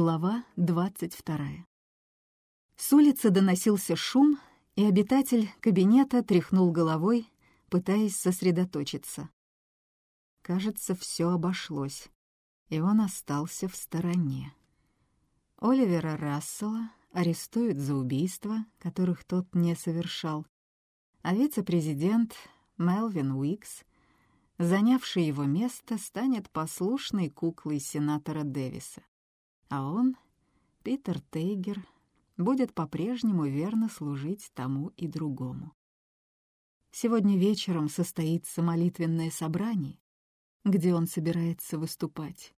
Глава двадцать вторая. С улицы доносился шум, и обитатель кабинета тряхнул головой, пытаясь сосредоточиться. Кажется, все обошлось, и он остался в стороне. Оливера Рассела арестуют за убийства, которых тот не совершал, а вице-президент Мелвин Уикс, занявший его место, станет послушной куклой сенатора Дэвиса. А он, Питер Тейгер, будет по-прежнему верно служить тому и другому. Сегодня вечером состоится молитвенное собрание, где он собирается выступать.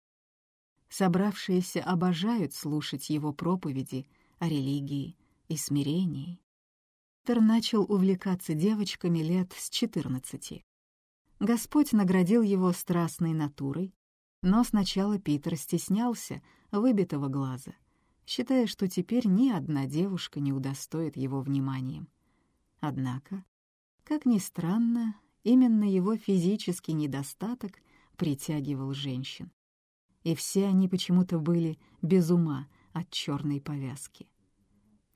Собравшиеся обожают слушать его проповеди о религии и смирении. Тер начал увлекаться девочками лет с четырнадцати. Господь наградил его страстной натурой, но сначала Питер стеснялся выбитого глаза, считая, что теперь ни одна девушка не удостоит его вниманием. Однако, как ни странно, именно его физический недостаток притягивал женщин. И все они почему-то были без ума от черной повязки.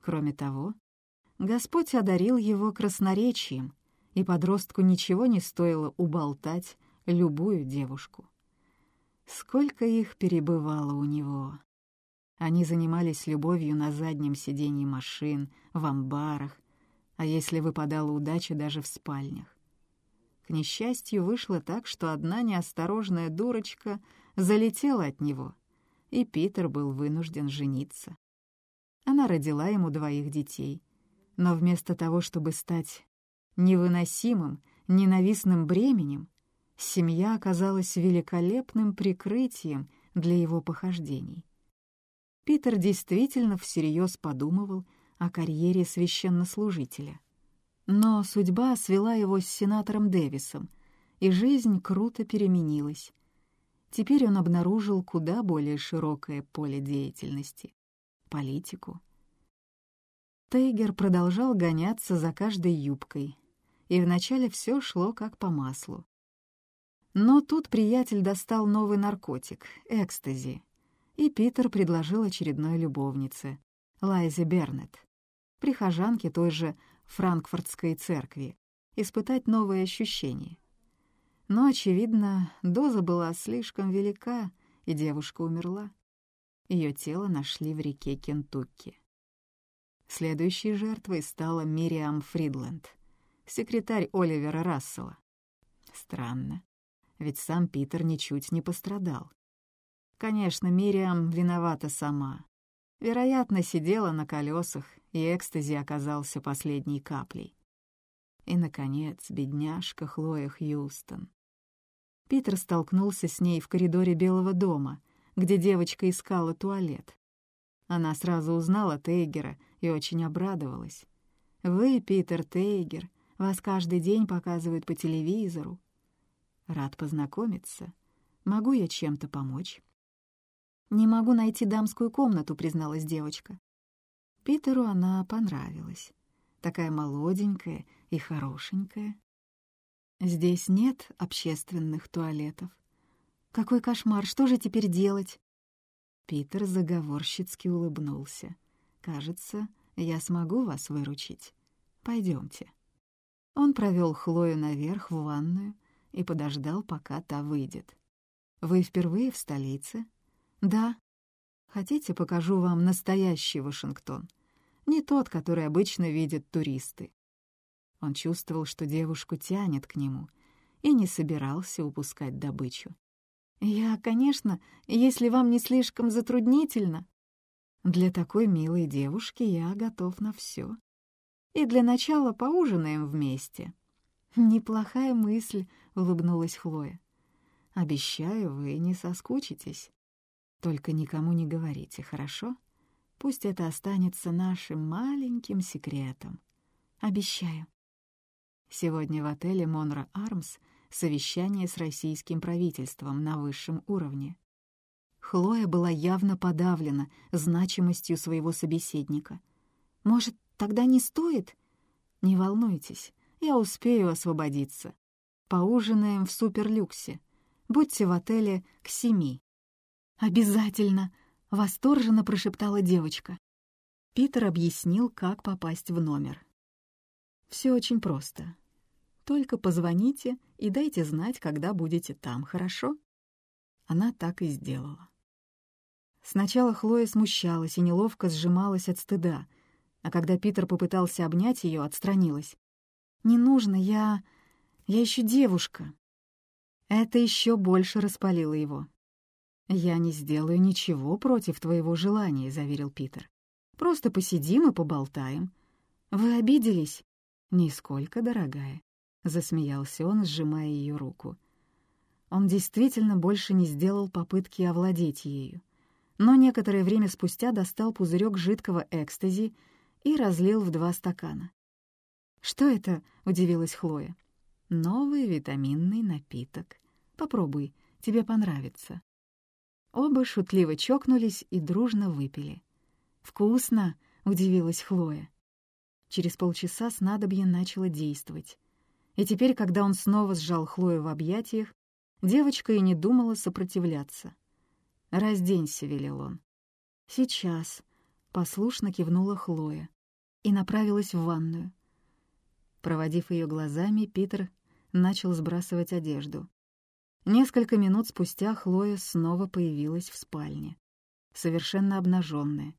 Кроме того, Господь одарил его красноречием, и подростку ничего не стоило уболтать любую девушку. Сколько их перебывало у него. Они занимались любовью на заднем сиденье машин, в амбарах, а если выпадала удача, даже в спальнях. К несчастью, вышло так, что одна неосторожная дурочка залетела от него, и Питер был вынужден жениться. Она родила ему двоих детей, но вместо того, чтобы стать невыносимым, ненавистным бременем, семья оказалась великолепным прикрытием для его похождений. Питер действительно всерьез подумывал о карьере священнослужителя. Но судьба свела его с сенатором Дэвисом, и жизнь круто переменилась. Теперь он обнаружил куда более широкое поле деятельности — политику. Тейгер продолжал гоняться за каждой юбкой, и вначале все шло как по маслу. Но тут приятель достал новый наркотик — экстази, и Питер предложил очередной любовнице, Лайзе Бернет, прихожанке той же Франкфуртской церкви, испытать новые ощущения. Но, очевидно, доза была слишком велика, и девушка умерла. Ее тело нашли в реке Кентукки. Следующей жертвой стала Мириам Фридленд, секретарь Оливера Рассела. Странно, ведь сам Питер ничуть не пострадал. Конечно, Мириам виновата сама. Вероятно, сидела на колесах, и экстази оказался последней каплей. И, наконец, бедняжка Хлоя Хьюстон. Питер столкнулся с ней в коридоре Белого дома, где девочка искала туалет. Она сразу узнала Тейгера и очень обрадовалась. «Вы, Питер Тейгер, вас каждый день показывают по телевизору. Рад познакомиться. Могу я чем-то помочь?» «Не могу найти дамскую комнату», — призналась девочка. Питеру она понравилась. Такая молоденькая и хорошенькая. Здесь нет общественных туалетов. Какой кошмар, что же теперь делать? Питер заговорщицки улыбнулся. «Кажется, я смогу вас выручить. Пойдемте». Он провел Хлою наверх в ванную и подождал, пока та выйдет. «Вы впервые в столице?» «Да». «Хотите, покажу вам настоящий Вашингтон? Не тот, который обычно видят туристы». Он чувствовал, что девушку тянет к нему, и не собирался упускать добычу. «Я, конечно, если вам не слишком затруднительно. Для такой милой девушки я готов на все. И для начала поужинаем вместе». «Неплохая мысль», — улыбнулась Хлоя. «Обещаю, вы не соскучитесь. Только никому не говорите, хорошо? Пусть это останется нашим маленьким секретом. Обещаю». Сегодня в отеле «Монро Армс» совещание с российским правительством на высшем уровне. Хлоя была явно подавлена значимостью своего собеседника. «Может, тогда не стоит?» «Не волнуйтесь, я успею освободиться. Поужинаем в суперлюксе. Будьте в отеле к семи». «Обязательно!» — восторженно прошептала девочка. Питер объяснил, как попасть в номер. Все очень просто. Только позвоните и дайте знать, когда будете там, хорошо?» Она так и сделала. Сначала Хлоя смущалась и неловко сжималась от стыда, а когда Питер попытался обнять ее, отстранилась. «Не нужно, я... я еще девушка». Это еще больше распалило его. «Я не сделаю ничего против твоего желания», — заверил Питер. «Просто посидим и поболтаем. Вы обиделись?» «Нисколько, дорогая засмеялся он, сжимая ее руку. Он действительно больше не сделал попытки овладеть ею, но некоторое время спустя достал пузырек жидкого экстази и разлил в два стакана. «Что это?» — удивилась Хлоя. «Новый витаминный напиток. Попробуй, тебе понравится». Оба шутливо чокнулись и дружно выпили. «Вкусно!» — удивилась Хлоя. Через полчаса снадобье начало действовать. И теперь, когда он снова сжал Хлою в объятиях, девочка и не думала сопротивляться. «Разденься», — велел он. «Сейчас», — послушно кивнула Хлоя и направилась в ванную. Проводив ее глазами, Питер начал сбрасывать одежду. Несколько минут спустя Хлоя снова появилась в спальне, совершенно обнаженная,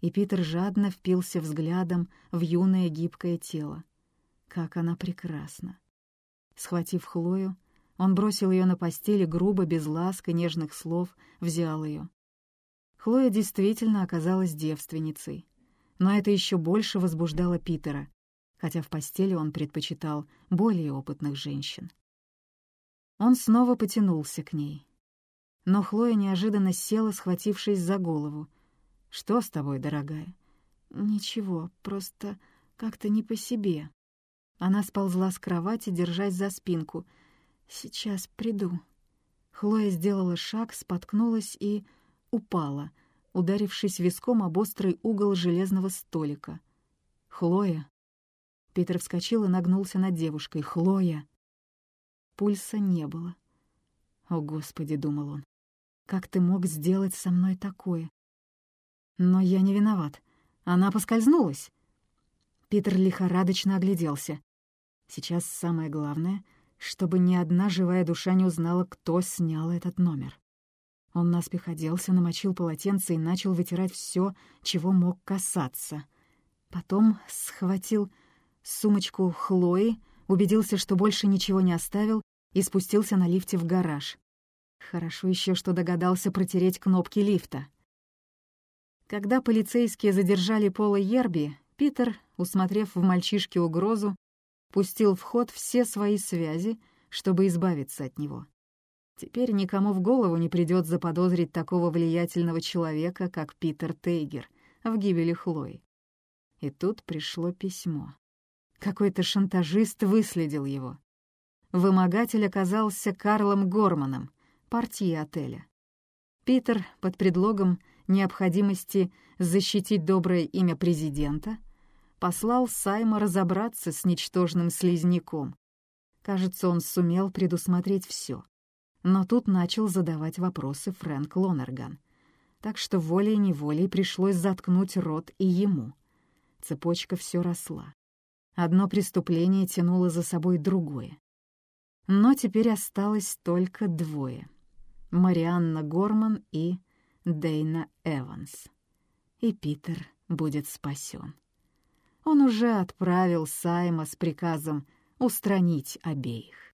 и Питер жадно впился взглядом в юное гибкое тело. Как она прекрасна! Схватив Хлою, он бросил ее на постели грубо, без ласк и нежных слов, взял ее. Хлоя действительно оказалась девственницей, но это еще больше возбуждало Питера, хотя в постели он предпочитал более опытных женщин. Он снова потянулся к ней. Но Хлоя неожиданно села, схватившись за голову. «Что с тобой, дорогая?» «Ничего, просто как-то не по себе». Она сползла с кровати, держась за спинку. «Сейчас приду». Хлоя сделала шаг, споткнулась и упала, ударившись виском об острый угол железного столика. «Хлоя!» Питер вскочил и нагнулся над девушкой. «Хлоя!» Пульса не было. «О, Господи!» — думал он. «Как ты мог сделать со мной такое?» «Но я не виноват. Она поскользнулась». Питер лихорадочно огляделся. Сейчас самое главное, чтобы ни одна живая душа не узнала, кто снял этот номер. Он наспех оделся, намочил полотенце и начал вытирать все, чего мог касаться. Потом схватил сумочку Хлои, убедился, что больше ничего не оставил, и спустился на лифте в гараж. Хорошо еще, что догадался протереть кнопки лифта. Когда полицейские задержали Пола Ерби, Питер, усмотрев в мальчишке угрозу, пустил в ход все свои связи, чтобы избавиться от него. Теперь никому в голову не придёт заподозрить такого влиятельного человека, как Питер Тейгер, в гибели Хлои. И тут пришло письмо. Какой-то шантажист выследил его. Вымогатель оказался Карлом Горманом, партией отеля. Питер, под предлогом необходимости защитить доброе имя президента, послал Сайма разобраться с ничтожным слизняком. Кажется, он сумел предусмотреть все. Но тут начал задавать вопросы Фрэнк Лонерган. Так что волей-неволей пришлось заткнуть рот и ему. Цепочка все росла. Одно преступление тянуло за собой другое. Но теперь осталось только двое. Марианна Горман и Дейна Эванс. И Питер будет спасен он уже отправил Сайма с приказом устранить обеих.